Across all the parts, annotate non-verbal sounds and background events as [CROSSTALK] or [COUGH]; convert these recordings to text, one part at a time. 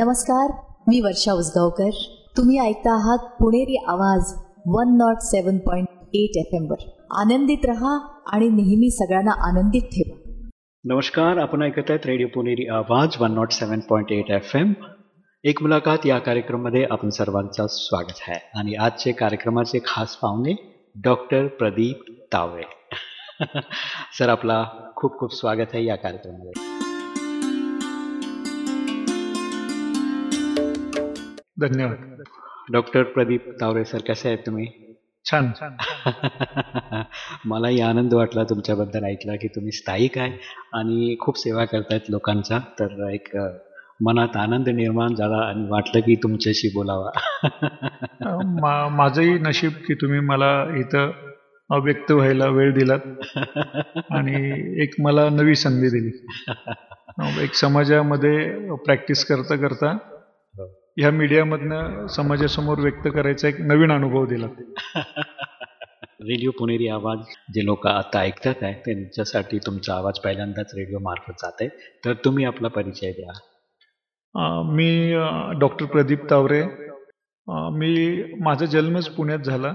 नमस्कार मी वर्षा उसगावकर. तुम्ही ऐकता आहात Puneri Awaaz one nought seven point eight F M वर. आनंदित रहा आणि नेहमी सगळ्यांना आनंदित ठेवा. नमस्कार आपण ऐकत आहेत radio Puneri Awaaz one nought seven point eight F M एक मुलाखत या कार्यक्रममध्ये आपण सर्वांचं स्वागत आहे. आणि आजचे कार्यक्रमाचे खास पाहुणे डॉक्टर प्रदीप तावळे [LAUGHS] सर आपला खूप खूप स्वागत आहे या कार्यक्रमामध्ये. धन्यवाद. डॉक्टर प्रदीप तावरे सर कसे आहेत तुम्ही? छान. [LAUGHS] मलाही आनंद वाटला तुमच्याबद्दल ऐकला की तुम्ही स्थायिक आहे आणि खूप सेवा करतायत लोकांचा. तर एक मनात आनंद निर्माण झाला आणि वाटलं की तुमच्याशी बोलावा. मा माझंही नशीब की तुम्ही मला इथं व्यक्त व्हायला वेळ दिलात आणि एक मला नवी संधी दिली. [LAUGHS] एक समाजामध्ये प्रॅक्टिस करता करता ह्या मीडियामधनं समाजासमोर व्यक्त करायचा एक नवीन अनुभव दिला. [LAUGHS] रेडिओ पुणेरी आवाज जे लोक आता ऐकतात आहे त्यांच्यासाठी तुमचा आवाज पहिल्यांदाच रेडिओ मार्फत जात आहे. तर तुम्ही आपला परिचय द्या. मी डॉक्टर प्रदीप तावरे. मी माझा जन्मच पुण्यात झाला.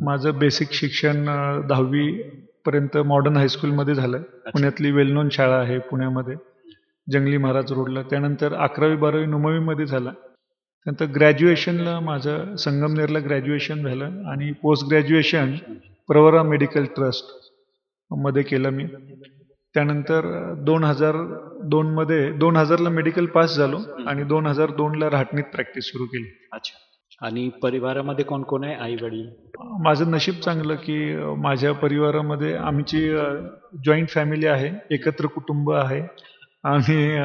माझं बेसिक शिक्षण दहावी पर्यंत मॉडर्न हायस्कूलमध्ये झालं. पुण्यातली वेल नोन शाळा आहे पुण्यामध्ये जंगली महाराज रोडला त्यानंतर अकरावी बारावी नुमवीमध्ये झाला. त्यानंतर ग्रॅज्युएशनला माझं संगमनेरला ग्रॅज्युएशन झालं आणि पोस्ट ग्रॅज्युएशन प्रवरा मेडिकल ट्रस्टमध्ये केलं मी. त्यानंतर दोन हजार दोनमध्ये दोन हजारला मेडिकल पास झालो आणि दोन हजार दोनला राहटणीत प्रॅक्टिस सुरू केली. अच्छा. आणि परिवारामध्ये कोण कोण आहे? आई वडील? माझं नशीब चांगलं की माझ्या परिवारामध्ये आमची जॉईंट फॅमिली आहे एकत्र कुटुंब आहे आणि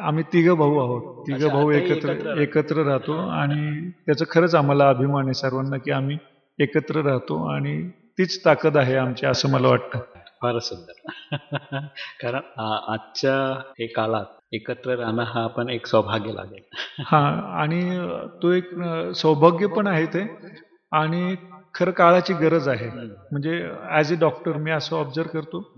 आम्ही तिघं भाऊ आहोत. तिघं भाऊ एकत्र एकत्र राहता. आणि त्याचं खरंच आम्हाला अभिमान आहे सर्वांना की आम्ही एकत्र राहतो आणि तीच ताकद आहे आमची असं मला वाटतं. फारच सुंदर. [LAUGHS] कारण आजच्या हे काळात एकत्र राहणं हा आपण एक सौभाग्य लागेल. [LAUGHS] हा आणि तो एक सौभाग्य पण आहे ते आणि खरं काळाची गरज आहे. म्हणजे ॲज अ डॉक्टर मी असं ऑब्झर्व करतो.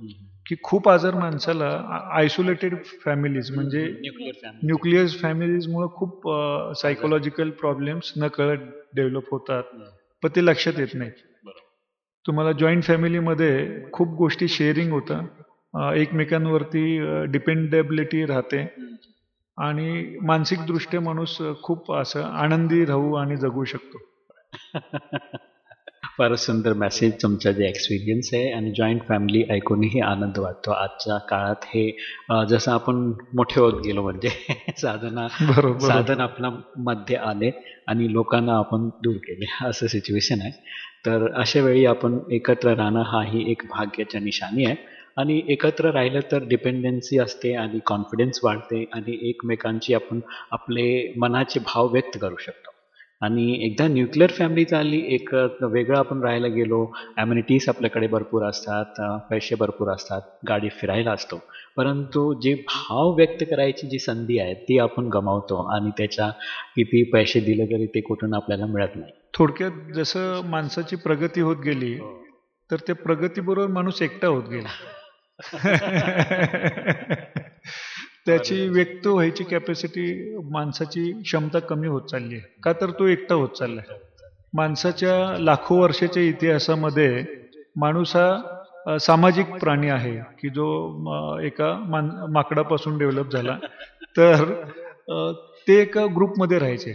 की खूप आजार माणसाला आयसोलेटेड फॅमिलीज म्हणजे न्यूक्लिअर फॅमिली न्यूक्लिअर फॅमिलीजमुळे खूप सायकोलॉजिकल प्रॉब्लेम्स न कळत डेव्हलप होतात. पण ते लक्षात येत नाही तुम्हाला जॉईंट फॅमिलीमध्ये खूप गोष्टी शेअरिंग होतं. एकमेकांवरती डिपेंडेबिलिटी राहते. आणि मानसिकदृष्ट्या माणूस खूप असं आनंदी राहू आणि जगू शकतो. [LAUGHS] फारच सुंदर मेसेज तुमचं जे एक्सपिरियन्स आहे आणि जॉईंट फॅमिली ऐकूनही आनंद वाटतो. आजच्या काळात हे जसं आपण मोठे होत गेलो म्हणजे [LAUGHS] साधना बरोबर. साधन आपल्या मध्ये आले आणि लोकांना आपण दूर केले. असं सिच्युएशन आहे. तर अशा वेळी आपण एकत्र राहणं हाही एक भाग्याच्या निशाणी आहे. आणि एकत्र राहिलं तर डिपेंडन्सी असते आणि कॉन्फिडन्स वाढते आणि एकमेकांची आपण आपले मनाचे भाव व्यक्त करू शकतो. आणि एकदा न्यूक्लिअर फॅमिली चालली एक वेगळं आपण राहायला गेलो ॲम्युनिटीज आपल्याकडे भरपूर असतात पैसे भरपूर असतात गाडी फिरायला असतो. परंतु जे भाव व्यक्त करायची जी संधी आहे ती आपण गमावतो आणि त्याच्या किती पैसे दिले तरी ते कुठून आपल्याला मिळत नाही. थोडक्यात जसं माणसाची प्रगती होत गेली तर त्या प्रगतीबरोबर माणूस एकटा होत गेला. [LAUGHS] त्याची व्यक्त व्हायची कॅपॅसिटी माणसाची क्षमता कमी होत चालली आहे. का तर तो एकटा होत चाललाय माणसाच्या लाखो वर्षाच्या इतिहासामध्ये माणूस हा सामाजिक प्राणी आहे की जो एका मान माकडापासून डेव्हलप झाला. तर ते एका ग्रुपमध्ये राहायचे.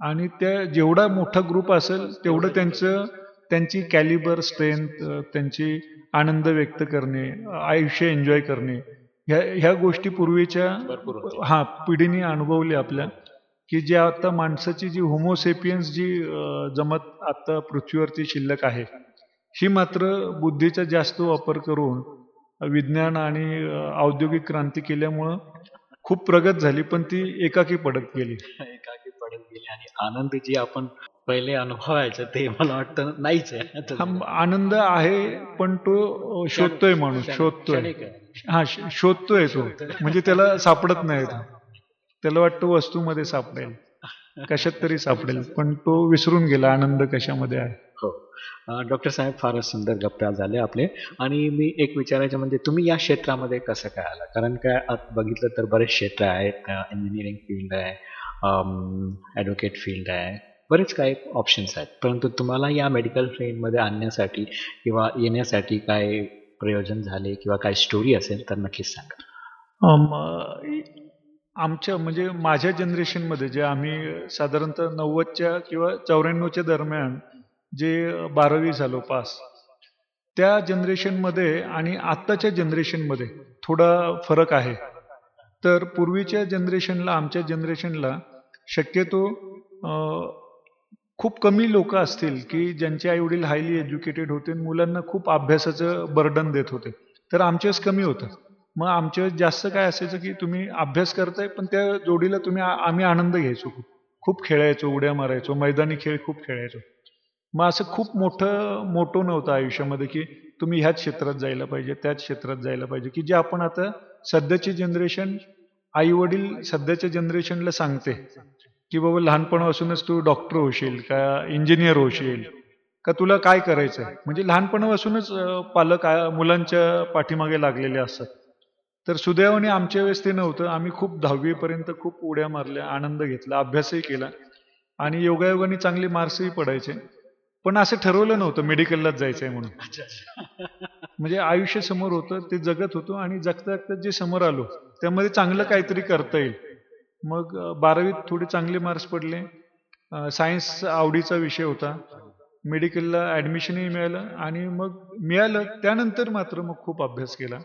आणि त्या जेवढा मोठा ग्रुप असेल तेवढं त्यांचं त्यांची कॅलिबर स्ट्रेंथ त्यांची आनंद व्यक्त करणे आयुष्य एन्जॉय करणे ह्या ह्या गोष्टी पूर्वीच्या. हा पिढीने अनुभवल्या आपल्या की जे आता माणसाची जी होमोसेपियन्स जी जमत आता पृथ्वीवरती शिल्लक आहे ही मात्र बुद्धीचा जास्त वापर करून विज्ञान आणि औद्योगिक क्रांती केल्यामुळं खूप प्रगत झाली पण ती एकाकी पडत गेली [LAUGHS] एकाकी पडत गेले आणि आनंद जे आपण पहिले अनुभवायचं ते मला वाटतं नाहीच आहे आनंद आहे पण तो शोधतोय माणूस शोधतोय. हा शोधतोय तो. म्हणजे त्याला सापडत नाही त्याला वाटतं वस्तूमध्ये सापडेल. कशात तरी सापडेल. पण तो विसरून गेला. आनंद कशामध्ये आहे? हो. डॉक्टर साहेब फारच सुंदर गप्पा झाले आपले. आणि मी एक विचारायचं म्हणजे तुम्ही या क्षेत्रामध्ये कसं काय आला? कारण काय आत बघितलं तर बरेच क्षेत्र आहेत. इंजिनिअरिंग फील्ड आहे. ॲडव्होकेट फील्ड आहे. बरेच काही ऑप्शन्स आहेत. परंतु तुम्हाला या मेडिकल फील्डमध्ये आणण्यासाठी किंवा येण्यासाठी काय प्रयोजन झाले किंवा काय स्टोरी असेल तर नक्कीच सांगा. आमच्या म्हणजे माझ्या जनरेशनमध्ये जे आम्ही साधारणतः नव्वदच्या किंवा चौऱ्याण्णवच्या दरम्यान जे बारावी झालो पास त्या जनरेशनमध्ये आणि आत्ताच्या जनरेशनमध्ये थोडा फरक आहे. तर पूर्वीच्या जनरेशनला आमच्या जनरेशनला शक्यतो खूप कमी लोक असतील की ज्यांचे आईवडील हायली एज्युकेटेड होते आणि मुलांना खूप अभ्यासाचं बर्डन देत होते. तर आमच्यावेळेस कमी होतं. मग आमच्या जास्त काय असायचं की तुम्ही अभ्यास करताय पण त्या जोडीला तुम्ही आम्ही आनंद घ्यायचो खूप. खूप खेळायचो उड्या मारायचो मैदानी खेळ खूप खेळायचो. मग असं खूप मोठं मोठं नव्हतं आयुष्यामध्ये की तुम्ही ह्याच क्षेत्रात जायला पाहिजे त्याच क्षेत्रात जायला पाहिजे की जे आपण आता सध्याची जनरेशन आई वडील सध्याच्या जनरेशनला सांगते. की बाबा लहानपणापासूनच तू डॉक्टर होशील का इंजिनियर होशील? का तुला काय करायचं आहे म्हणजे लहानपणापासूनच पालक मुलांच्या पाठीमागे लागलेले असतात. तर सुदैवाने आमच्या वेळेस ते नव्हतं. आम्ही खूप दहावीपर्यंत खूप उड्या मारल्या आनंद घेतला अभ्यासही केला आणि योगायोगाने चांगले मार्क्सही पडायचे. पण असं ठरवलं नव्हतं मेडिकललाच जायचंय म्हणून. म्हणजे आयुष्य समोर होतं ते जगत होतो आणि जगता जगता जे समोर आलो त्यामध्ये चांगलं काहीतरी करता येईल. मग बारावीत थोडे चांगले मार्क्स पडले. सायन्स आवडीचा विषय होता. मेडिकलला ॲडमिशनही मिळालं आणि मग मिळालं. त्यानंतर मात्र मग खूप अभ्यास केला.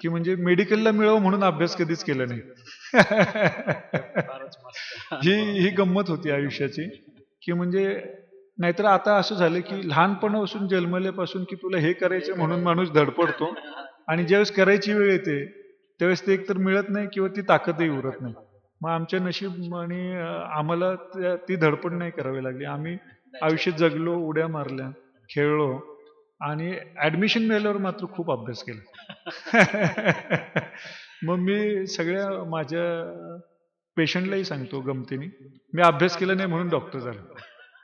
की म्हणजे मेडिकलला मिळावं म्हणून अभ्यास कधीच केला नाही. [LAUGHS] ही ही गंमत होती आयुष्याची. की म्हणजे नाहीतर आता असं झालं की लहानपणापासून जन्मल्यापासून की तुला हे करायचं म्हणून माणूस धडपडतो आणि ज्यावेळेस करायची वेळ येते त्यावेळेस ते एकतर मिळत नाही किंवा ती ताकदही उरत नाही. मग आमच्या नशीब आणि आम्हाला त्या- ती धडपड नाही करावी लागली. आम्ही आयुष्यात जगलो उड्या मारल्या खेळलो आणि ऍडमिशन मिळाल्यावर मात्र खूप अभ्यास केला. [LAUGHS] मग मी सगळ्या माझ्या पेशंटलाही सांगतो गमतीने मी अभ्यास केला नाही म्हणून डॉक्टर झालो.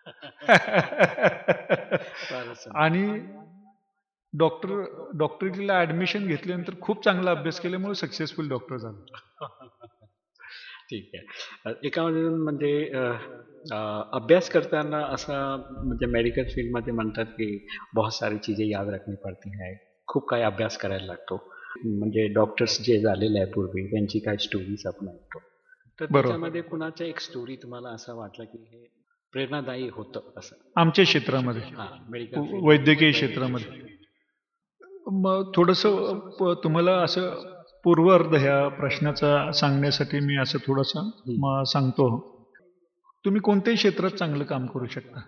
[LAUGHS] आणि डॉक्टर डॉक्टरीला ऍडमिशन घेतल्यानंतर खूप चांगला अभ्यास केल्यामुळे सक्सेसफुल डॉक्टर झालो. [LAUGHS] ठीक आहे. एकामधून म्हणजे अभ्यास करताना असा म्हणजे मेडिकल फील्डमध्ये म्हणतात की बहुत सारी चीजें याद रखनी पडती है. खूप काही अभ्यास करायला लागतो. म्हणजे डॉक्टर्स जे झालेले आहे पूर्वी त्यांची काही स्टोरीज आपण ऐकतो. तर. त्याच्यामध्ये कुणाचं एक स्टोरी तुम्हाला असं वाटलं की हे प्रेरणादायी होतं असं? आमच्या क्षेत्रामध्ये. हां मेडिकल वैद्यकीय क्षेत्रामध्ये. मग थोडंसं तुम्हाला असं पूर्वार्ध ह्या प्रश्नाचा सांगण्यासाठी मी असं थोडंसं म- सांगतो. तुम्ही कोणत्याही क्षेत्रात चांगलं काम करू शकता.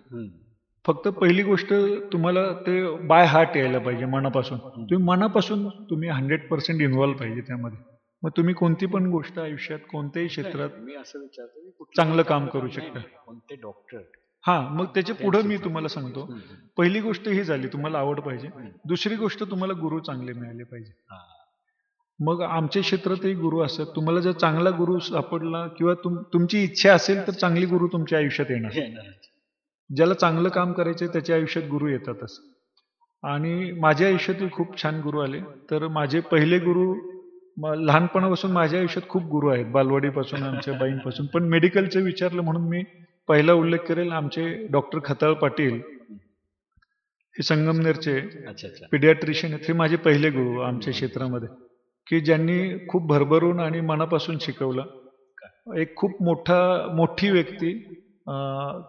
फक्त पहिली गोष्ट तुम्हाला ते बाय हार्ट यायला पाहिजे मनापासून. तुम्ही मनापासून तुम्ही हंड्रेड पर्सेंट इन्व्हॉल्व पाहिजे त्यामध्ये. मग तुम्ही कोणती पण गोष्ट आयुष्यात कोणत्याही क्षेत्रात मी असं विचारतो चांगलं काम करू शकता. कोणते डॉक्टर हा मग त्याच्या पुढे मी तुम्हाला सांगतो. पहिली गोष्ट ही झाली तुम्हाला आवड पाहिजे. दुसरी गोष्ट तुम्हाला गुरु चांगले मिळाले पाहिजे. मग आमच्या क्षेत्रातही गुरु असतात. तुम्हाला जर चांगला गुरु सापडला किंवा तुम तुमची इच्छा असेल तर चांगली गुरु तुमच्या आयुष्यात येणार. ज्याला चांगलं काम करायचं त्याच्या आयुष्यात गुरु येतातच. आणि माझ्या आयुष्यातही खूप छान गुरु आले. तर माझे पहिले गुरु लहानपणापासून माझ्या आयुष्यात खूप गुरु आहेत. बालवाडीपासून आमच्या बाईंपासून. पण मेडिकलचं विचारलं म्हणून मी पहिला उल्लेख करेल आमचे डॉक्टर खताळ पाटील हे संगमनेरचे पिडियाट्रिशियन आहेत. हे माझे पहिले गुरु आमच्या क्षेत्रामध्ये. की ज्यांनी खूप भरभरून आणि मनापासून शिकवलं. एक खूप मोठा मोठी व्यक्ती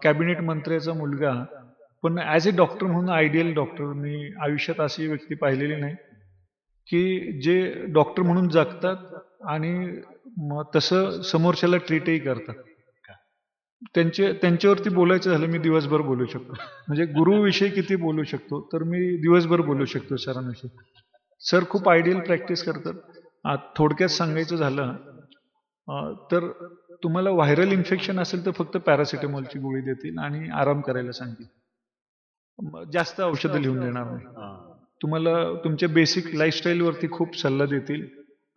कॅबिनेट मंत्र्याचा मुलगा. पण ॲज अ डॉक्टर म्हणून आयडियल डॉक्टर मी आयुष्यात अशी व्यक्ती पाहिलेली नाही. की जे डॉक्टर म्हणून जगतात आणि मग तसं समोरच्याला ट्रीटही करतात. त्यांचे त्यांच्यावरती बोलायचं झालं मी दिवसभर बोलू शकतो. म्हणजे गुरुविषयी किती बोलू शकतो तर मी दिवसभर बोलू शकतो सरांविषयी. सर खूप आयडियल प्रॅक्टिस करतात. थोडक्यात सांगायचं झालं तर तुम्हाला व्हायरल इन्फेक्शन असेल तर फक्त पॅरासिटामॉलची गोळी देतील आणि आराम करायला सांगतील. जास्त औषधं लिहून देणार नाही. तुम्हाला तुमच्या बेसिक लाईफस्टाईलवरती खूप सल्ला देतील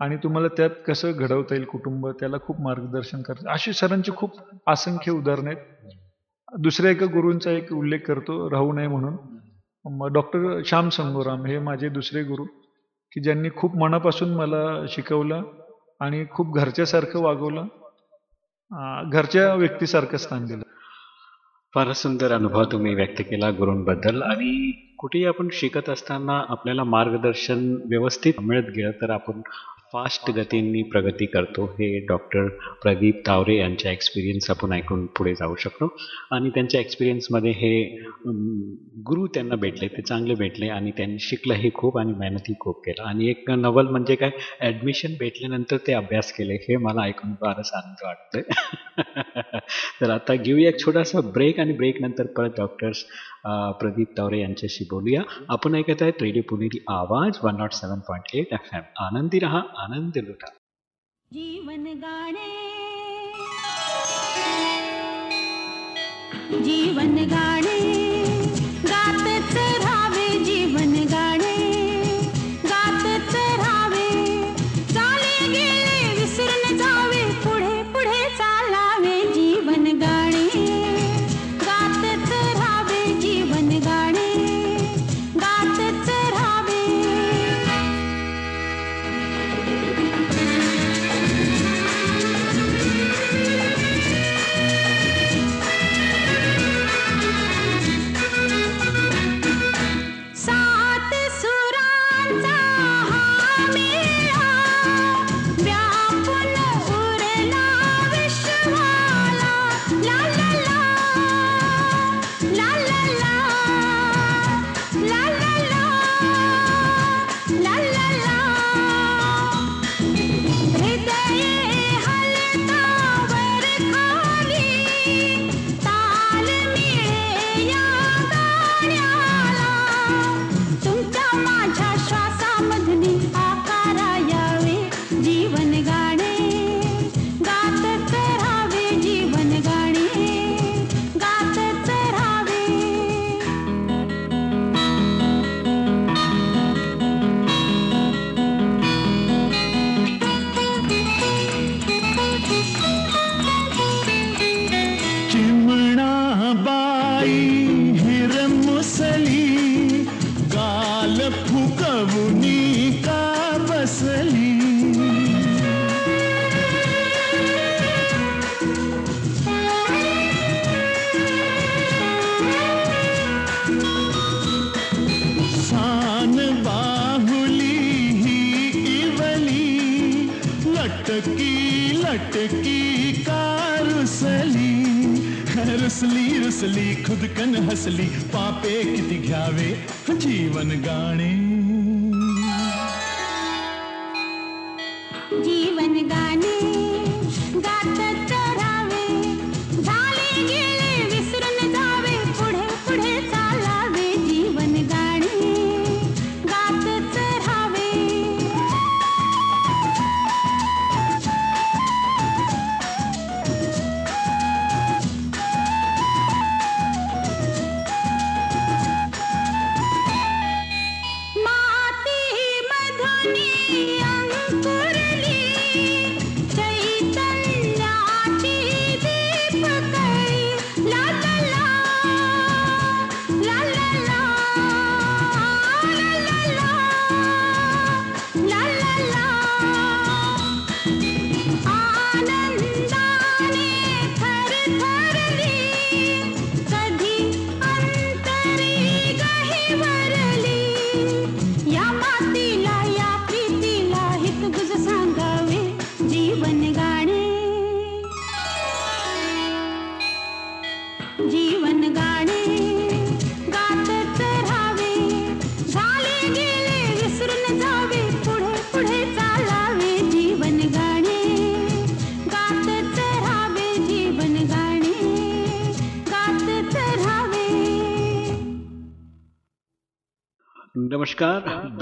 आणि तुम्हाला त्यात कसं घडवता येईल कुटुंब त्याला खूप मार्गदर्शन करतात अशी सरांची खूप असंख्य उदाहरणं आहेत. दुसऱ्या एका गुरूंचा एक उल्लेख करतो राहू नये म्हणून. डॉक्टर श्याम संगोराम हे माझे दुसरे गुरु. की ज्यांनी खूप मनापासून मला शिकवलं आणि खूप घरच्यासारखं वागवलं घरच्या व्यक्तीसारखं स्थान दिलं. फारच सुंदर अनुभव तुम्ही व्यक्त केला गुरूंबद्दल आणि कुठेही आपण शिकत असताना आपल्याला मार्गदर्शन व्यवस्थित मिळत गेलं तर आपण फास्ट गतींनी प्रगती करतो हे डॉक्टर प्रदीप तावरे यांच्या एक्सपिरियन्स आपण ऐकून पुढे जाऊ शकतो. आणि त्यांच्या एक्सपिरियन्समध्ये हे गुरु त्यांना भेटले ते चांगले भेटले आणि त्यांनी शिकलंही खूप आणि मेहनतही खूप केलं. आणि एक नवल म्हणजे काय ॲडमिशन भेटल्यानंतर ते अभ्यास केले हे मला ऐकून फारच आनंद वाटतोय. [LAUGHS] तर आता घेऊया एक छोटासा ब्रेक आणि ब्रेकनंतर परत डॉक्टर्स प्रदीप तावरे यांच्याशी बोलूया. आपण ऐकत आहेत radio Puneri Awaaz one nought seven point eight F M आनंदी रहा आनंद लुटा. जीवन गाणे. जीवन गाणे.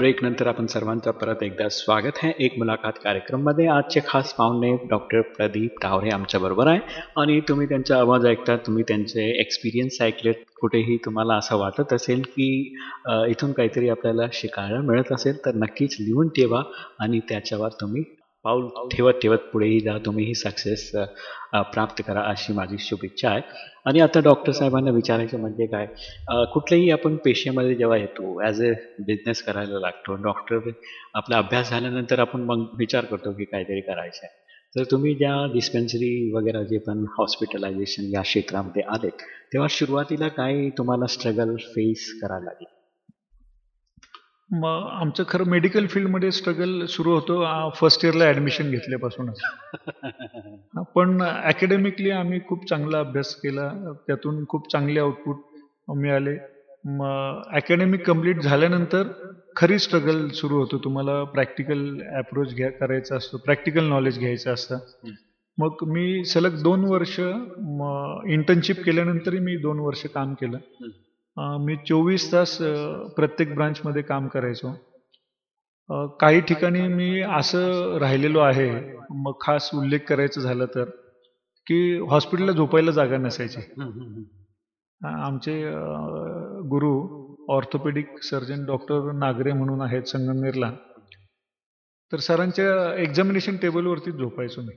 नमस्कार ब्रेक नंतर आपण सर्वांचं परत एकदा स्वागत आहे एक मुलाखत कार्यक्रममध्ये आजचे खास पाहुणे डॉक्टर प्रदीप टावरे आमच्याबरोबर आहे. आणि तुम्ही त्यांचा आवाज ऐकता तुम्ही त्यांचे एक्सपिरियन्स ऐकलेत कुठेही तुम्हाला असं वाटत असेल की इथून काहीतरी आपल्याला शिकायला मिळत असेल तर नक्कीच लिहून ठेवा आणि त्याच्यावर तुम्ही पाऊल ठेवत ठेवत पुढेही जा तुम्हीही सक्सेस प्राप्त करा अशी माझी शुभेच्छा आहे. आणि आता डॉक्टर साहेबांना विचारायचं म्हणजे काय? अ, कुठल्याही आपण पेशेमध्ये जेव्हा येतो ॲज अ बिझनेस करायला लागतो डॉक्टर आपला अभ्यास झाल्यानंतर आपण मग विचार करतो की काहीतरी करायचं आहे तर तुम्ही ज्या डिस्पेन्सरी वगैरे जे पण हॉस्पिटलायझेशन या क्षेत्रामध्ये आले तेव्हा सुरुवातीला काय तुम्हाला स्ट्रगल फेस करायला लागेल? मग आमचं खरं मेडिकल फील्डमध्ये स्ट्रगल सुरू होतो. फर्स्ट इयरला ॲडमिशन घेतल्यापासूनच. [LAUGHS] पण अकॅडमिकली आम्ही खूप चांगला अभ्यास केला. त्यातून खूप चांगले आउटपुट मिळाले. मग अकॅडमिक कंप्लीट झाल्यानंतर खरी स्ट्रगल सुरू होतो. तुम्हाला प्रॅक्टिकल अप्रोच घ्या करायचा असतो. प्रॅक्टिकल नॉलेज घ्यायचं असतं. मग मी सलग दोन वर्ष इंटर्नशिप केल्यानंतरही मी दोन वर्ष काम केलं. मी चोवीस तास प्रत्येक ब्रांचमध्ये काम करायचो. काही ठिकाणी मी असं राहिलेलो आहे मग खास उल्लेख करायचं झालं तर की हॉस्पिटलला झोपायला जागा नसायची. आमचे गुरु ऑर्थोपेडिक सर्जन डॉक्टर नागरे म्हणून आहेत संगमनेरला. तर सरांच्या एक्झामिनेशन टेबलवरतीच झोपायचो मी.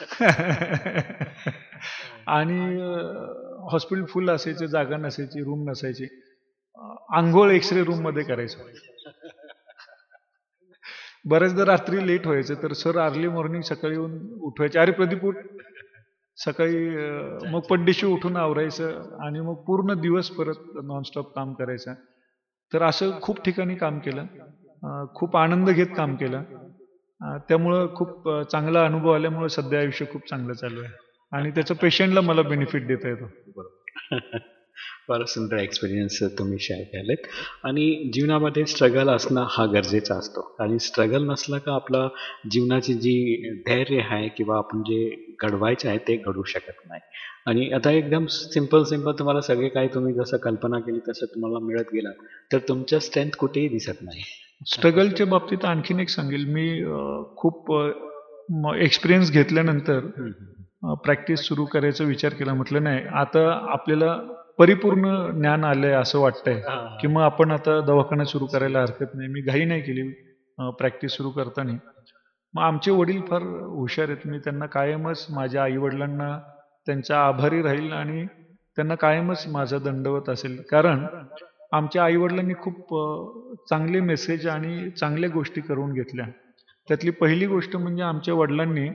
[LAUGHS] [LAUGHS] आणि हॉस्पिटल फुल असायचे जागा नसायची रूम नसायची. आंघोळ एक्सरे रूममध्ये करायचो. बऱ्याचदा रात्री लेट व्हायचं तर सर अर्ली मॉर्निंग सकाळी येऊन उठवायचे. अरे प्रदीप उठ. सकाळी मग पड्डीशी उठून आवरायचं आणि मग पूर्ण दिवस परत नॉनस्टॉप काम करायचं. तर असं खूप ठिकाणी काम केलं. खूप आनंद घेत काम केलं. त्यामुळं खूप चांगला अनुभव आल्यामुळं सध्या आयुष्य खूप चांगलं चालू आहे. आणि त्याचं पेशंटला मला बेनिफिट देता येतो. [LAUGHS] फार सुंदर एक्सपिरियन्स तुम्ही शेअर केलेत. आणि जीवनामध्ये स्ट्रगल असणं हा गरजेचा असतो. आणि स्ट्रगल नसला का आपला जीवनाची जी धैर्य आहे किंवा आपण जे घडवायचं आहे ते घडवू शकत नाही. आणि आता एकदम सिंपल सिंपल तुम्हाला सगळे काही तुम्ही जसं कल्पना केली तसं तुम्हाला मिळत गेला तर तुमच्या स्ट्रेंथ कुठेही दिसत नाही. स्ट्रगलच्या बाबतीत आणखीन एक सांगेल. मी खूप एक्सपिरियन्स घेतल्यानंतर प्रॅक्टिस सुरू करायचा विचार केला म्हटलं नाही आता आपल्याला परिपूर्ण ज्ञान आलंय असं वाटतंय. की मग आपण आता दवाखाना सुरू करायला हरकत नाही मी घाई नाही केली प्रॅक्टिस सुरू करताना. मग आमचे वडील फार हुशार आहेत. मी त्यांना कायमच माझ्या आईवडिलांना त्यांचा आभारी राहील आणि त्यांना कायमच माझा दंडवत असेल. कारण आमच्या आईवडिलांनी खूप अं, चांगले मेसेज आणि चांगल्या गोष्टी करून घेतल्या. त्यातली पहिली गोष्ट म्हणजे आमच्या वडिलांनी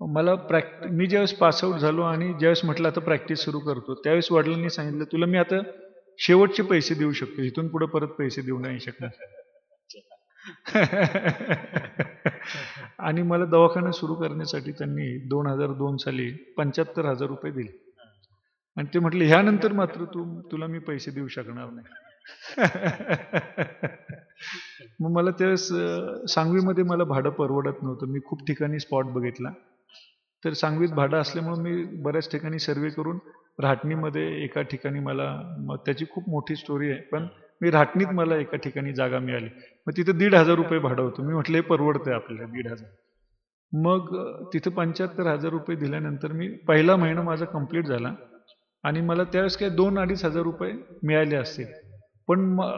मला प्रॅक्ट मी ज्यावेळेस पासआउट झालो आणि ज्यावेळेस म्हटलं आता प्रॅक्टिस सुरू करतो त्यावेळेस वडिलांनी सांगितलं तुला मी आता शेवटचे पैसे देऊ शकतो इथून पुढे परत पैसे देऊ नाही शकणार. आणि मला दवाखाना सुरू करण्यासाठी त्यांनी दोन हजार दोन साली पंच्याहत्तर हजार रुपये दिले. आणि ते म्हटले ह्यानंतर मात्र तू तुला मी पैसे देऊ शकणार नाही. मग मला त्यावेळेस सांगवीमध्ये मला भाडं परवडत नव्हतं. मी खूप ठिकाणी स्पॉट बघितला. तर सांगवीत भाडं असल्यामुळे मी बऱ्याच ठिकाणी सर्वे करून राहटणीमध्ये एका ठिकाणी मला मग त्याची खूप मोठी स्टोरी आहे. पण मी राहटणीत मला एका ठिकाणी जागा मिळाली. मग तिथं दीड हजार रुपये भाडं होतं. मी म्हटलं हे परवडतंय आपल्याला दीड हजार. मग तिथं पंच्याहत्तर हजार रुपये दिल्यानंतर मी पहिला महिना माझा कंप्लीट झाला. आणि मला त्यावेळेस काय दोन अडीच हजार रुपये मिळाले असतील. पण म-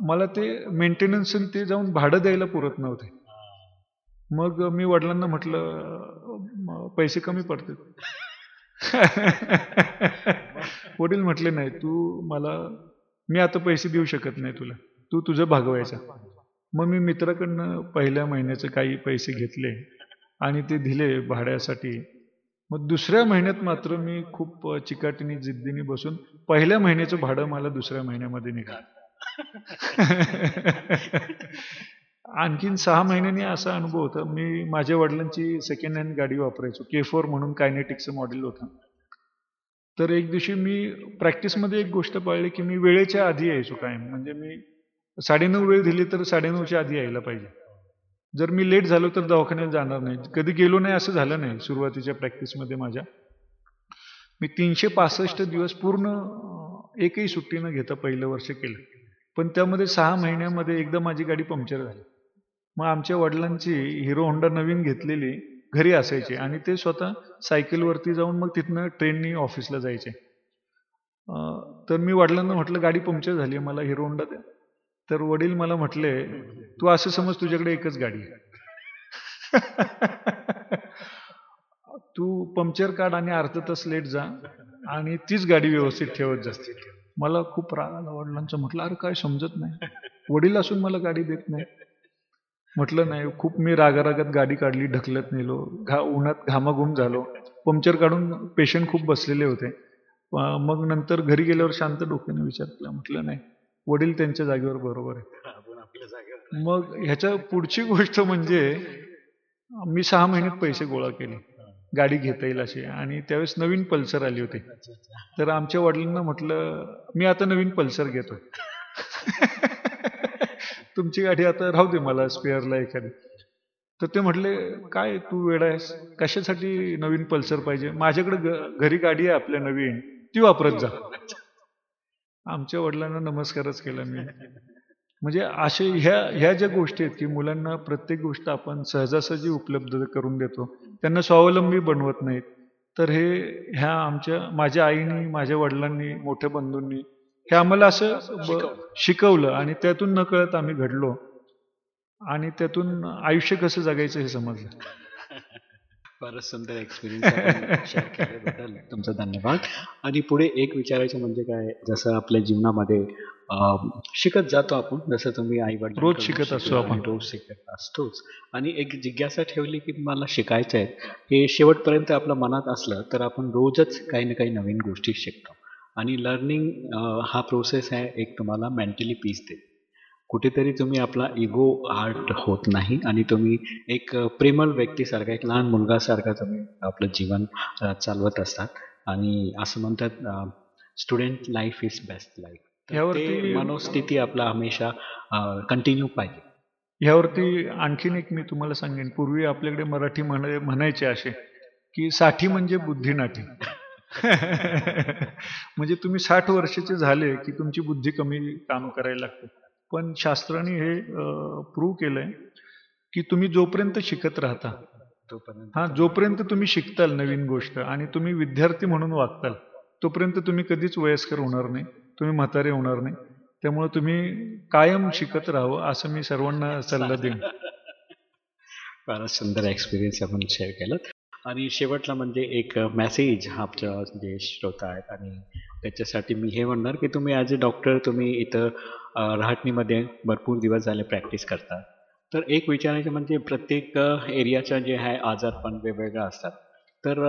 मला ते मेंटेनन्स ते जाऊन भाडं द्यायला पुरत नव्हते. मग मी वडिलांना म्हटलं "म- पैसे कमी पडतात [LAUGHS] वडील म्हटले नाही तू मला मी आता पैसे देऊ शकत नाही तुला. तू तुझं भागवायचा. मग मी मित्राकडनं पहिल्या महिन्याचे काही पैसे घेतले आणि ते दिले भाड्यासाठी. मग दुसऱ्या महिन्यात मात्र मी खूप चिकाटीने जिद्दीने बसून पहिल्या महिन्याचं भाडं मला दुसऱ्या महिन्यामध्ये निघालं. [LAUGHS] आणखीन सहा महिन्यांनी असा अनुभव होता. मी माझ्या वडिलांची सेकंड हँड गाडी वापरायचो. के फोर म्हणून कायनेटिकचं मॉडेल होतं. तर एक दिवशी मी प्रॅक्टिसमध्ये एक गोष्ट पाळली की मी वेळेच्या आधी यायचो कायम. म्हणजे मी साडेनऊ वेळ दिली तर साडेनऊच्या आधी यायला पाहिजे. जर मी लेट झालो तर दवाखान्यात जाणार नाही. कधी गेलो नाही असं झालं नाही सुरुवातीच्या प्रॅक्टिसमध्ये माझ्या. मी तीनशे पासष्ट दिवस पूर्ण एकही सुट्टी न घेता पहिलं वर्ष केलं. पण त्यामध्ये सहा महिन्यामध्ये एकदा माझी गाडी पंक्चर झाली. मग आमच्या वडिलांची हिरो होंडा नवीन घेतलेली घरी असायची आणि ते स्वतः सायकलवरती जाऊन मग तिथनं ट्रेननी ऑफिसला जायचे. तर मी वडिलांना म्हटलं गाडी पंक्चर झाली मला हिरो होंडा द्या. तर वडील मला म्हटले तू असं समज तुझ्याकडे एकच गाडी आहे. तू पंक्चर काढ आणि अर्ध तास लेट जा आणि तीच गाडी व्यवस्थित ठेवत जास्ती मला खूप राग आला. वडिलांचा म्हटलं अरे काय समजत नाही. वडील असून मला गाडी देत नाही. म्हटलं नाही खूप मी रागारागात गाडी काढली ढकलत नेलो घा उन्हात घामाघूम झालो. पंक्चर काढून पेशंट खूप बसलेले होते. मग नंतर घरी गेल्यावर शांत डोक्याने विचार केला म्हटलं नाही वडील त्यांच्या जागेवर बरोबर आहे. मग ह्याच्या पुढची गोष्ट म्हणजे मी सहा महिन्यात पैसे गोळा केले. गाडी घेता येईल अशी आणि त्यावेळेस नवीन पल्सर आली होती. तर आमच्या वडिलांना म्हटलं मी आता नवीन पल्सर घेतो [LAUGHS] तुमची गाडी आता राहू दे मला स्पेअरला एखादी. तर ते म्हटले काय तू वेडा आहेस? कशासाठी नवीन पल्सर पाहिजे? माझ्याकडे ग- घरी गाडी आहे आपल्या नवीन. ती वापरत जा. आमच्या वडिलांना नमस्कारच केला मी. म्हणजे असे ह्या ह्या ज्या गोष्टी आहेत की मुलांना प्रत्येक गोष्ट आपण सहजासहजी उपलब्ध करून देतो त्यांना स्वावलंबी बनवत नाहीत. तर हे ह्या आमच्या माझ्या आईनी माझ्या वडिलांनी मोठ्या बंधूंनी हे आम्हाला असं शिकवलं. आणि त्यातून नकळत आम्ही घडलो. आणि त्यातून आयुष्य कसं जगायचं हे समजलं. [LAUGHS] फारच सुंदर एक्सपिरियन्स शेअर केल्याबद्दल तुमचा धन्यवाद. आणि पुढे एक विचारायचं म्हणजे काय जसं आपल्या जीवनामध्ये शिकत जातो आपण जसं तुम्ही आई वडील रोज शिकत असतो आपण. रोज शिकत असतोच. आणि एक जिज्ञासा ठेवली की मला शिकायचं आहे हे शेवटपर्यंत आपल्या मनात असलं तर आपण रोजच काही ना काही नवीन गोष्टी शिकतो. आणि लर्निंग हा प्रोसेस आहे एक तुम्हाला मेंटली पीस देते कुठेतरी तुम्ही आपला इगो हार्ट होत नाही आणि तुम्ही एक अ, प्रेमळ व्यक्तीसारखा एक लहान मुलगासारखा तुम्ही आपलं जीवन चालवत असतात. आणि असं म्हणतात student life is best life यावरती- मनोस्थिती आपला हमेशा कंटिन्यू पाहिजे. ह्यावरती आणखीन एक मी तुम्हाला सांगेन. पूर्वी आपल्याकडे मराठी म्हण म्हणायचे असे की साठी म्हणजे बुद्धिनाठी. [LAUGHS] म्हणजे तुम्ही साठ वर्षाचे झाले की तुमची बुद्धी कमी काम करायला लागते. पण शास्त्राने हे प्रूव्ह केलंय की तुम्ही जोपर्यंत शिकत राहता तोपर्यंत हा जोपर्यंत तुम्ही शिकताल नवीन गोष्ट आणि तुम्ही विद्यार्थी म्हणून वागताल तोपर्यंत तुम्ही कधीच वयस्कर होणार नाही तुम्ही म्हातारे होणार नाही. त्यामुळे तुम्ही कायम शिकत राहावं असं मी सर्वांना सल्ला देईन. फारच सुंदर एक्सपिरियन्स आपण शेअर केलं आणि शेवटला म्हणजे एक मेसेज आमच्या जे श्रोता आहेत आणि त्याच्यासाठी मी हे म्हणणार की तुम्ही ॲज अ डॉक्टर तुम्ही इथं रहाटणीमध्ये भरपूर दिवस झाले प्रॅक्टिस करता. तर एक विचारायचं म्हणजे प्रत्येक एरियाचा जे आहे आजारपण वेगवेगळा असतात. तर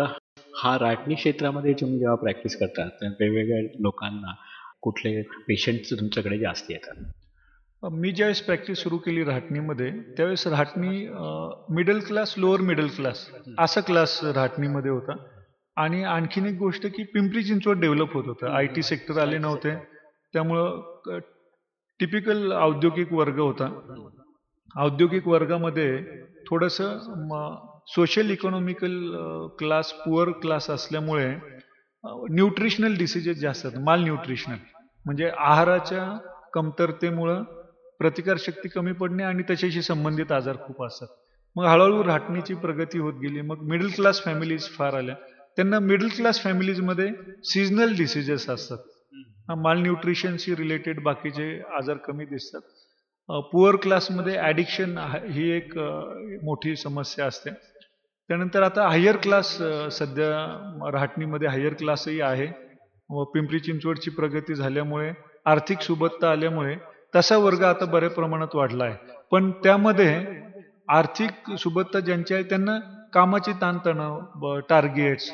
हा राटणी क्षेत्रामध्ये तुम्ही जेव्हा प्रॅक्टिस करता तर वेगवेगळ्या लोकांना कुठले पेशंट्स तुमच्याकडे जास्त येतात? मी ज्यावेळेस प्रॅक्टिस सुरू केली रहाटणीमध्ये त्यावेळेस Rahatani middle class lower middle class असा क्लास रहाटणीमध्ये होता. आणि आणखीन एक गोष्ट की पिंपरी चिंचवड डेव्हलप होत होतं. आय टी सेक्टर आले नव्हते. त्यामुळं टिपिकल औद्योगिक वर्ग होता. औद्योगिक वर्गामध्ये थोडंसं social economical class poor class असल्यामुळे न्यूट्रिशनल डिसिजेस जास्त माल न्यूट्रिशनल म्हणजे आहाराच्या कमतरतेमुळं प्रतिकारशक्ती कमी पडणे आणि त्याच्याशी संबंधित आजार खूप असतात. मग हळूहळू राहटणीची प्रगती होत गेली. मग मिडल क्लास फॅमिलीज फार आल्या. त्यांना मिडल क्लास फॅमिलीजमध्ये सिजनल डिसिजेस असतात. माल न्यूट्रिशनशी रिलेटेड बाकीचे आजार कमी दिसतात. पुअर क्लासमध्ये ॲडिक्शन ही एक मोठी समस्या असते. त्यानंतर आता हायर क्लास सध्या राहटणीमध्ये हायर क्लासही आहे. व पिंपरी चिंचवडची प्रगती झाल्यामुळे आर्थिक सुबत्ता आल्यामुळे तसा वर्ग आता बऱ्या प्रमाणात वाढला आहे पण त्यामध्ये आर्थिक सुबत्ता ज्यांची आहे त्यांना कामाची ताणतणाव टार्गेट्स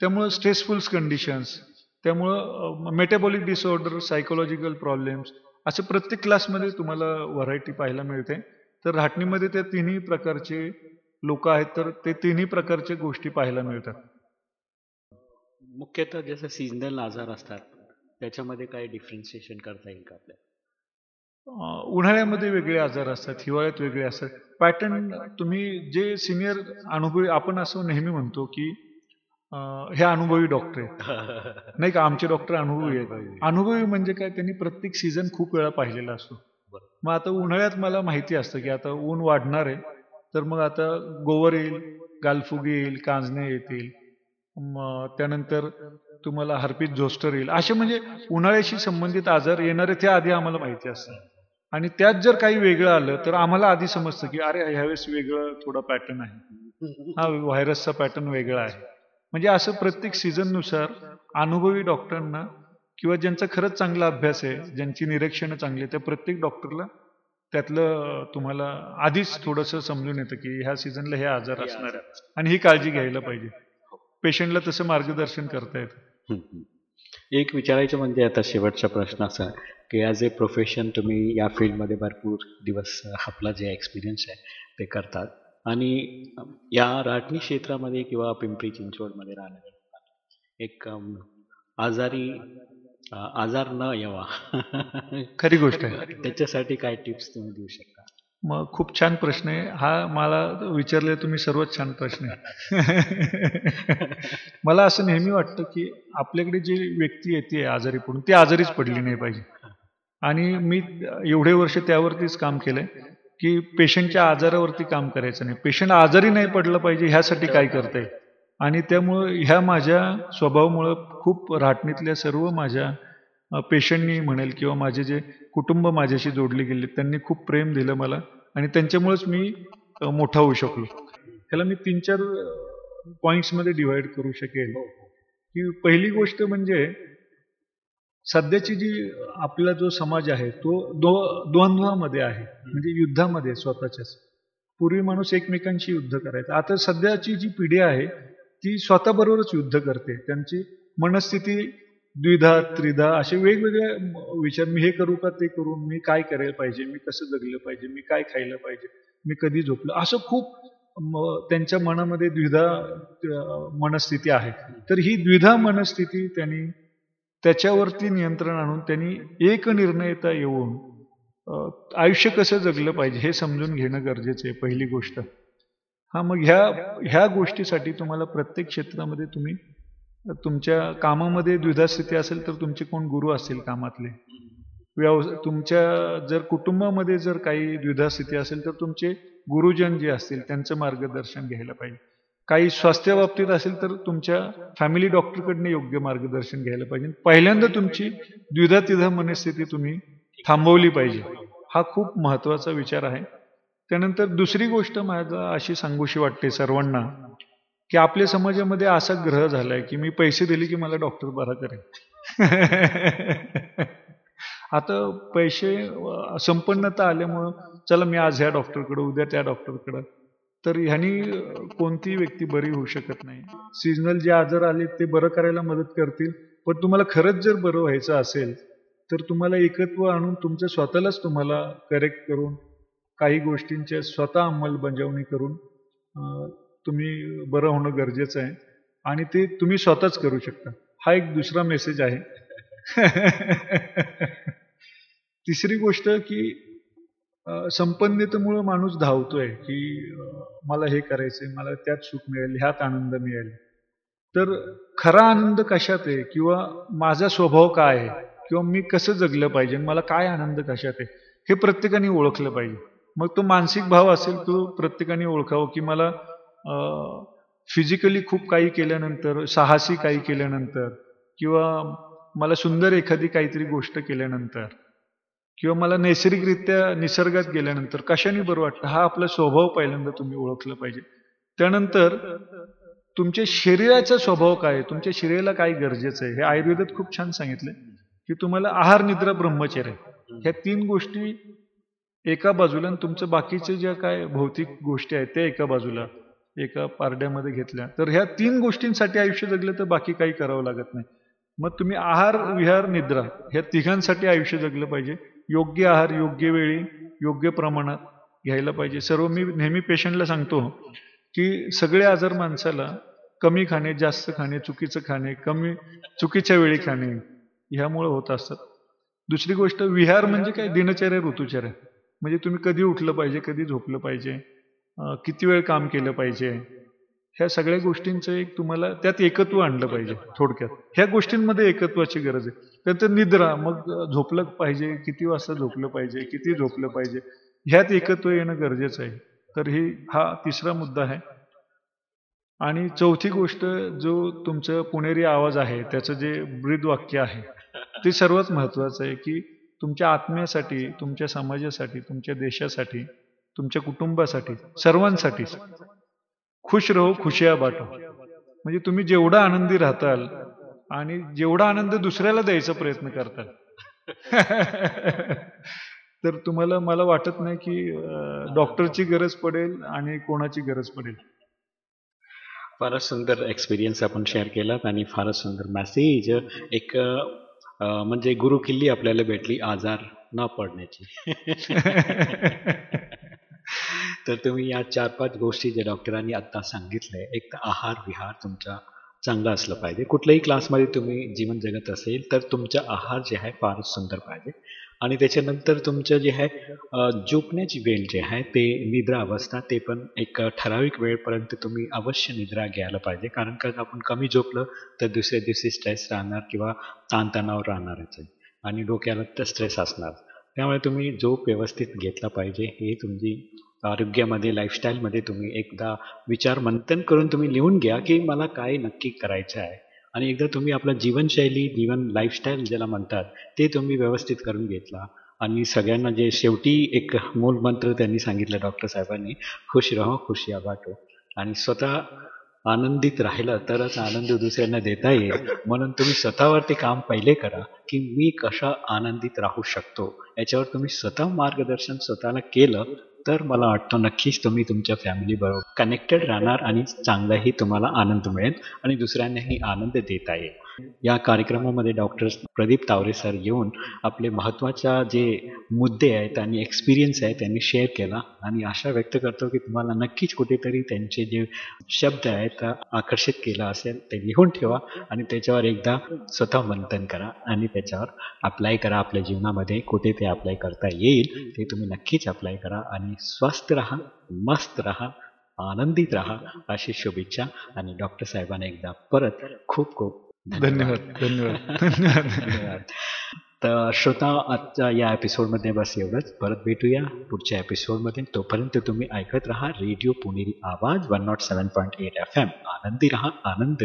त्यामुळं स्ट्रेसफुल कंडिशन्स त्यामुळं मेटाबॉलिक डिसऑर्डर सायकोलॉजिकल प्रॉब्लेम्स असे प्रत्येक क्लासमध्ये तुम्हाला व्हरायटी पाहायला मिळते. तर राहटणीमध्ये त्या तिन्ही प्रकारचे लोक आहेत तर ते तिन्ही प्रकारचे गोष्टी पाहायला मिळतात. मुख्यतः जसं सीझनल आजार असतात त्याच्यामध्ये काय डिफरन्शिएशन करता येईल का आपल्याला? उन्हाळ्यामध्ये वेगळे आजार असतात हिवाळ्यात वेगळे असतात. पॅटर्न तुम्ही जे सिनियर अनुभवी आपण असं नेहमी म्हणतो की हे अनुभवी डॉक्टर आहेत. [LAUGHS] नाही का? आमचे डॉक्टर अनुभवी आहेत. अनुभवी. म्हणजे काय? त्यांनी प्रत्येक सीझन खूप वेळा पाहिलेला असतो. मग आता उन्हाळ्यात मला माहिती असतं की आता ऊन वाढणार आहे. तर मग आता गोवर येईल गालफुगी येईल कांजणे येतील. मग त्यानंतर तुम्हाला हर्पित झोस्टर येईल. असे म्हणजे उन्हाळ्याशी संबंधित आजार येणारे ते आधी आम्हाला माहिती असतात. आणि त्यात जर काही वेगळं आलं तर आम्हाला आधी समजतं की अरे ह्यावेळेस वेगळं थोडं पॅटर्न आहे. हा व्हायरसचा पॅटर्न वेगळा आहे. म्हणजे असं प्रत्येक सीझननुसार अनुभवी डॉक्टरांना किंवा ज्यांचा खरंच चांगला अभ्यास आहे ज्यांची निरीक्षणं चांगली आहे त्या प्रत्येक डॉक्टरला त्यातलं तुम्हाला आधीच थोडंसं समजून येतं की ह्या सीझनला हे आजार असणार आहे आणि ही काळजी घ्यायला पाहिजे. पेशंटला तसं मार्गदर्शन करता येतं. एक विचारायचं म्हणजे आता शेवटचा प्रश्न असा की ॲज ए प्रोफेशन तुम्ही या फील्डमध्ये भरपूर दिवस आपला जे एक्सपिरियन्स आहे ते करतात. आणि या राटणी क्षेत्रामध्ये किंवा पिंपरी चिंचवडमध्ये राहणारे लोकांना एक आजारी आजार न यावा. खरी गोष्ट आहे. [LAUGHS] त्याच्यासाठी काय टिप्स तुम्ही देऊ शकता? मग खूप छान प्रश्न आहे. हा मला विचारले तुम्ही सर्वात छान प्रश्न आहे. [LAUGHS] मला असं नेहमी वाटतं की आपल्याकडे जी व्यक्ती येते आजारी पडून ती आजारीच पडली नाही पाहिजे. आणि मी एवढे वर्ष त्यावरतीच काम केलंय की पेशंटच्या आजारावरती काम करायचं नाही. पेशंट आजारी नाही पडलं पाहिजे ह्यासाठी काय करता येईल आणि त्यामुळं ह्या माझ्या स्वभावामुळं खूप राटणीतल्या सर्व माझ्या पेशंटनी म्हणेल किंवा माझे जे कुटुंब माझ्याशी जोडले गेले त्यांनी खूप प्रेम दिलं मला आणि त्यांच्यामुळेच मी मोठा होऊ शकलो. ह्याला मी तीन चार पॉईंट्समध्ये डिव्हाइड करू शकेल. की पहिली गोष्ट म्हणजे सध्याची जी आपला जो समाज आहे तो दो द्वंद्वामध्ये आहे. म्हणजे युद्धामध्ये स्वतःच्याच पूर्वी माणूस एकमेकांशी युद्ध करायचा. आता सध्याची जी पिढी आहे ती स्वतःबरोबरच युद्ध करते. त्यांची मनस्थिती द्विधा त्रिधा असे वेगवेगळे विचार. मी हे करू का ते करू? मी काय करायला पाहिजे? मी कसं जगलं पाहिजे? मी काय खायला पाहिजे? मी कधी झोपलो? असं खूप त्यांच्या मनामध्ये द्विधा मनस्थिती आहे. तर ही द्विधा मनस्थिती त्यांनी त्याच्यावरती नियंत्रण आणून त्यांनी एक निर्णयता येऊन आयुष्य कसं जगलं पाहिजे हे समजून घेणं गरजेचं आहे पहिली गोष्ट. हा मग ह्या ह्या गोष्टीसाठी तुम्हाला प्रत्येक क्षेत्रामध्ये तुम्ही तुमच्या कामामध्ये द्विधा स्थिती असेल तर तुमचे कोण गुरु असतील कामातले? व्यव तुमच्या जर कुटुंबामध्ये जर काही द्विधा स्थिती असेल तर तुमचे गुरुजन जे असतील त्यांचं मार्गदर्शन घ्यायला पाहिजे. काही स्वास्थ्य बाबतीत असेल तर तुमच्या फॅमिली डॉक्टरकडनं योग्य मार्गदर्शन घ्यायला पाहिजे. पहिल्यांदा तुमची द्विधा तिधा मनस्थिती तुम्ही थांबवली पाहिजे. हा खूप महत्त्वाचा विचार आहे. त्यानंतर दुसरी गोष्ट माझा अशी सांगूशी वाटते सर्वांना की आपल्या समाजामध्ये असा ग्रह झालाय की मी पैसे दिले की मला डॉक्टर बरा करेल. [LAUGHS] आता पैसे संपन्नता आल्यामुळं चला मी आज ह्या डॉक्टरकडं उद्या त्या डॉक्टरकडं तर ह्यानी कोणतीही व्यक्ती बरी होऊ शकत नाही. सीजनल जे आजार आले ते बरं करायला मदत करतील. पण तुम्हाला खरंच जर बरं व्हायचं असेल तर तुम्हाला एकत्व आणून तुमच्या स्वतःलाच तुम्हाला करेक्ट करून काही गोष्टींच्या स्वतः अंमलबजावणी करून तुम्ही बरं होणं गरजेचं आहे. आणि ते तुम्ही स्वतःच करू शकता. हा एक दुसरा मेसेज आहे. [LAUGHS] तिसरी गोष्ट की संपन्नतेमुळं माणूस धावतोय की मला हे करायचंय मला त्यात सुख मिळेल ह्यात आनंद मिळेल. तर खरा आनंद कशात आहे? किंवा माझा स्वभाव काय आहे? किंवा मी कसं जगलं पाहिजे? मला काय आनंद कशात आहे? हे प्रत्येकाने ओळखलं पाहिजे. मग तो मानसिक भाव असेल तो प्रत्येकाने ओळखावं की मला फिजिकली खूप काही केल्यानंतर साहसी काही केल्यानंतर किंवा मला सुंदर एखादी काहीतरी गोष्ट केल्यानंतर. किंवा मला नैसर्गिकरित्या निसर्गात गेल्यानंतर कशाने बरं वाटतं? हा आपला स्वभाव पहिल्यांदा तुम्ही ओळखला पाहिजे. त्यानंतर तुमच्या शरीराचा स्वभाव काय आहे? तुमच्या शरीराला काय गरजेचं आहे? हे आयुर्वेदात खूप छान सांगितलं की तुम्हाला आहार निद्रा ब्रह्मचर्य ह्या तीन गोष्टी एका बाजूला आणि तुमचं बाकीचे ज्या काय भौतिक गोष्टी आहेत त्या एका बाजूला एका पारड्यामध्ये घेतल्या. तर ह्या तीन गोष्टींसाठी आयुष्य जगलं तर बाकी काही करावं लागत नाही. मग तुम्ही आहार विहार निद्रा ह्या तिघांसाठी आयुष्य जगलं पाहिजे. योग्य आहार योग्य वेळी योग्य प्रमाणात घ्यायला पाहिजे. सर्व मी नेहमी पेशंटला सांगतो की सगळे आजार माणसाला कमी खाणे जास्त खाणे चुकीचं खाणे कमी चुकीच्या वेळी खाणे ह्यामुळे होत असतात. दुसरी गोष्ट विहार म्हणजे काय? दिनचर्या ऋतुचर्या. म्हणजे तुम्ही कधी उठलं पाहिजे कधी झोपलं पाहिजे किती वेळ काम केलं पाहिजे ह्या सगळ्या गोष्टींचं एक तुम्हाला त्यात एकत्व आणलं पाहिजे थोडक्यात. ह्या गोष्टींमध्ये एकत्वाची गरज आहे. त्यानंतर निद्रा मग झोपलं पाहिजे किती वाजता झोपलं पाहिजे किती झोपलं पाहिजे ह्यात एकत्व येणं गरजेचं आहे. तर ही हा तिसरा मुद्दा आहे. आणि चौथी गोष्ट जो तुमचं पुणेरी आवाज आहे त्याचं जे ब्रीद वाक्य आहे ते सर्वात महत्वाचं आहे की तुमच्या आत्म्यासाठी तुमच्या समाजासाठी तुमच्या देशासाठी तुमच्या कुटुंबासाठी सर्वांसाठीच खुश रहो खुशिया बाटो. म्हणजे तुम्ही जेवढा आनंदी राहताल आणि जेवढा आनंद दुसऱ्याला द्यायचा प्रयत्न करताल. [LAUGHS] तर तुम्हाला मला वाटत नाही की डॉक्टरची गरज पडेल आणि कोणाची गरज पडेल. फारच सुंदर एक्सपिरियन्स आपण शेअर केलात आणि फारच सुंदर मेसेज एक म्हणजे गुरु किल्ली आपल्याला भेटली आजार न पडण्याची. [LAUGHS] तर तुम्ही या चार पाच गोष्टी जे डॉक्टरांनी आत्ता सांगितल्या एक तर आहार विहार तुमचा चांगला असलं पाहिजे. कुठल्याही क्लासमध्ये तुम्ही जीवन जगत असेल तर तुमचा आहार जे आहे फारच सुंदर पाहिजे. आणि त्याच्यानंतर तुमचं जे आहे झोपण्याची वेळ जे आहे ते निद्रा अवस्था ते पण एक ठराविक वेळपर्यंत तुम्ही अवश्य निद्रा घ्यायला पाहिजे. कारण का आपण कमी झोपलं तर दुसऱ्या दिवशी स्ट्रेस राहणार किंवा ताणतणाव राहणारच आहे. आणि डोक्याला तर स्ट्रेस असणार. त्यामुळे तुम्ही झोप व्यवस्थित घेतला पाहिजे. हे तुमची आरोग्यामध्ये लाईफस्टाईलमध्ये तुम्ही एकदा विचार मंथन करून तुम्ही लिहून घ्या की मला काय नक्की करायचं आहे. आणि एकदा तुम्ही आपला जीवनशैली जीवन लाईफस्टाईल ज्याला म्हणतात ते तुम्ही व्यवस्थित करून घेतला. आणि सगळ्यांना जे शेवटी एक मूल मंत्र त्यांनी सांगितलं डॉक्टर साहेबांनी खुश राहो खुशी आबाटो आणि स्वतः आनंदित राहिलं तरच आनंद दुसऱ्यांना देता येईल. म्हणून तुम्ही स्वतःवरती काम पहिले करा की मी कशा आनंदित राहू शकतो. याच्यावर तुम्ही स्वतः मार्गदर्शन स्वतःला केलं तर मला वाटतं नक्कीच तुम्ही तुमच्या फॅमिली बरोबर कनेक्टेड राहणार आणि चांगलाही तुम्हाला आनंद मिळेल आणि दुसऱ्यांनाही आनंद देता येईल. या कार्यक्रमामध्ये डॉक्टर प्रदीप तावरे सर येऊन आपले महत्त्वाच्या जे मुद्दे आहेत आणि एक्सपिरियन्स आहे त्यांनी शेअर केला. आणि आशा व्यक्त करतो की तुम्हाला नक्कीच कुठेतरी त्यांचे जे शब्द आहेत आकर्षित केला असेल ते लिहून ठेवा आणि त्याच्यावर एकदा स्वतः मंथन करा आणि त्याच्यावर अप्लाय करा. आपल्या जीवनामध्ये कुठे ते अप्लाय करता येईल ते तुम्ही नक्कीच अप्लाय करा आणि स्वस्थ राहा मस्त राहा आनंदित राहा अशी शुभेच्छा. आणि डॉक्टर साहेबांना एकदा परत खूप खूप धन्यवाद. [LAUGHS] धन्यवाद. धन्यवाद. तर श्रोता आजच्या या एपिसोडमध्ये बस एवढंच. परत भेटूया पुढच्या एपिसोडमध्ये तोपर्यंत तुम्ही ऐकत राहा radio Puneri Awaaz one nought seven point eight F M आनंदी राहा आनंद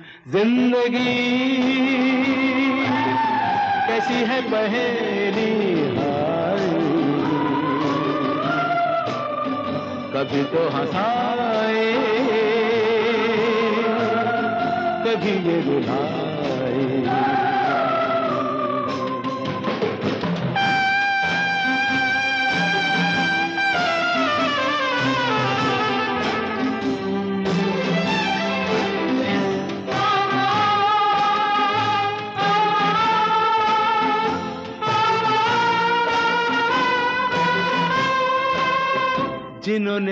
ज़िंदगी। कैसी है बहेरी कभी तो हंसाए कभी ये रुलाए।